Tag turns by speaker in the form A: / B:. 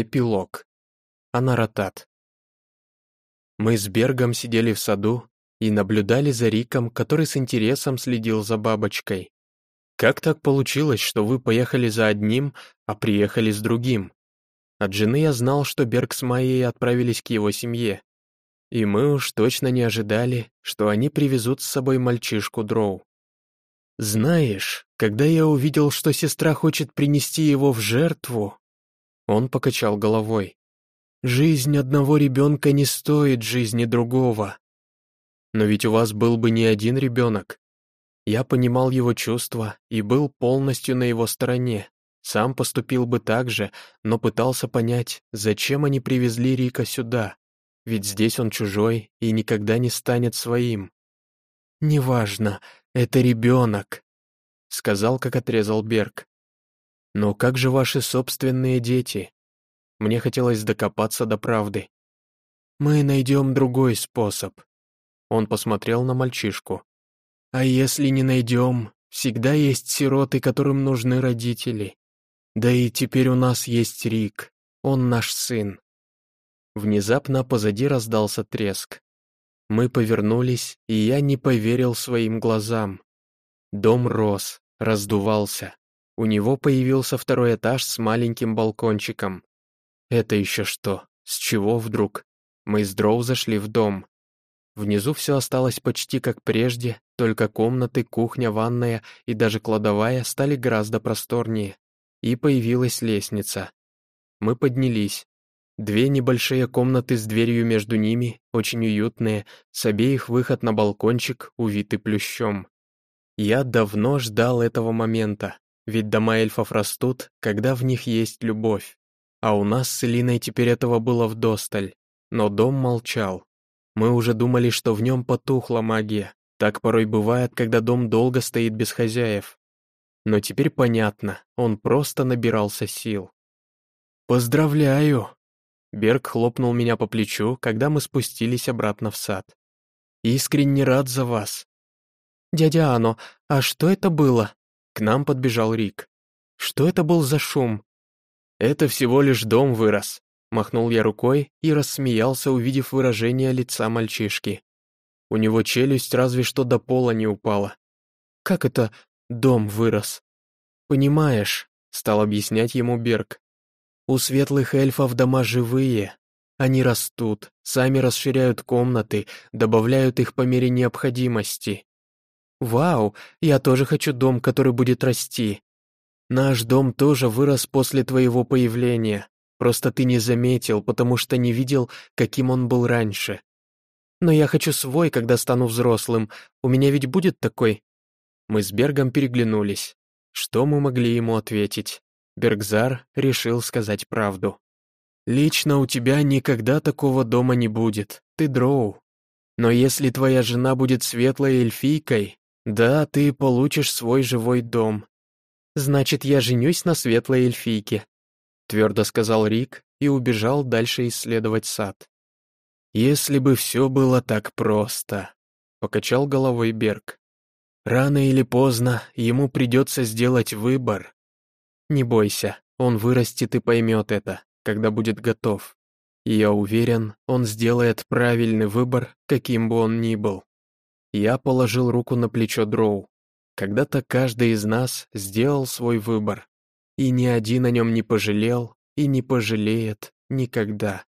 A: Эпилог. Анаратат. Мы с Бергом сидели в саду и наблюдали за Риком, который с интересом следил за бабочкой. «Как так получилось, что вы поехали за одним, а приехали с другим?» От жены я знал, что Берг с Майей отправились к его семье. И мы уж точно не ожидали, что они привезут с собой мальчишку Дроу. «Знаешь, когда я увидел, что сестра хочет принести его в жертву...» Он покачал головой. «Жизнь одного ребенка не стоит жизни другого. Но ведь у вас был бы не один ребенок. Я понимал его чувства и был полностью на его стороне. Сам поступил бы так же, но пытался понять, зачем они привезли Рика сюда. Ведь здесь он чужой и никогда не станет своим. «Неважно, это ребенок», — сказал, как отрезал Берг. «Но как же ваши собственные дети?» Мне хотелось докопаться до правды. «Мы найдем другой способ». Он посмотрел на мальчишку. «А если не найдем, всегда есть сироты, которым нужны родители. Да и теперь у нас есть Рик, он наш сын». Внезапно позади раздался треск. Мы повернулись, и я не поверил своим глазам. Дом рос, раздувался. У него появился второй этаж с маленьким балкончиком. Это еще что? С чего вдруг? Мы с Дроу зашли в дом. Внизу все осталось почти как прежде, только комнаты, кухня, ванная и даже кладовая стали гораздо просторнее. И появилась лестница. Мы поднялись. Две небольшие комнаты с дверью между ними, очень уютные, с обеих выход на балкончик, увитый плющом. Я давно ждал этого момента, ведь дома эльфов растут, когда в них есть любовь. А у нас с Элиной теперь этого было вдосталь. Но дом молчал. Мы уже думали, что в нем потухла магия. Так порой бывает, когда дом долго стоит без хозяев. Но теперь понятно, он просто набирался сил. «Поздравляю!» Берг хлопнул меня по плечу, когда мы спустились обратно в сад. «Искренне рад за вас». «Дядя Ано, а что это было?» К нам подбежал Рик. «Что это был за шум?» «Это всего лишь дом вырос», — махнул я рукой и рассмеялся, увидев выражение лица мальчишки. У него челюсть разве что до пола не упала. «Как это дом вырос?» «Понимаешь», — стал объяснять ему Берг, у светлых эльфов дома живые. Они растут, сами расширяют комнаты, добавляют их по мере необходимости. Вау, я тоже хочу дом, который будет расти. Наш дом тоже вырос после твоего появления. Просто ты не заметил, потому что не видел, каким он был раньше. Но я хочу свой, когда стану взрослым. У меня ведь будет такой?» Мы с Бергом переглянулись. Что мы могли ему ответить? Бергзар решил сказать правду. «Лично у тебя никогда такого дома не будет, ты дроу. Но если твоя жена будет светлой эльфийкой, да, ты получишь свой живой дом. Значит, я женюсь на светлой эльфийке», твердо сказал Рик и убежал дальше исследовать сад. «Если бы все было так просто», — покачал головой Берг. «Рано или поздно ему придется сделать выбор, не бойся, он вырастет и поймет это, когда будет готов. Я уверен, он сделает правильный выбор, каким бы он ни был. Я положил руку на плечо Дроу. Когда-то каждый из нас сделал свой выбор, и ни один о нем не пожалел и не пожалеет никогда.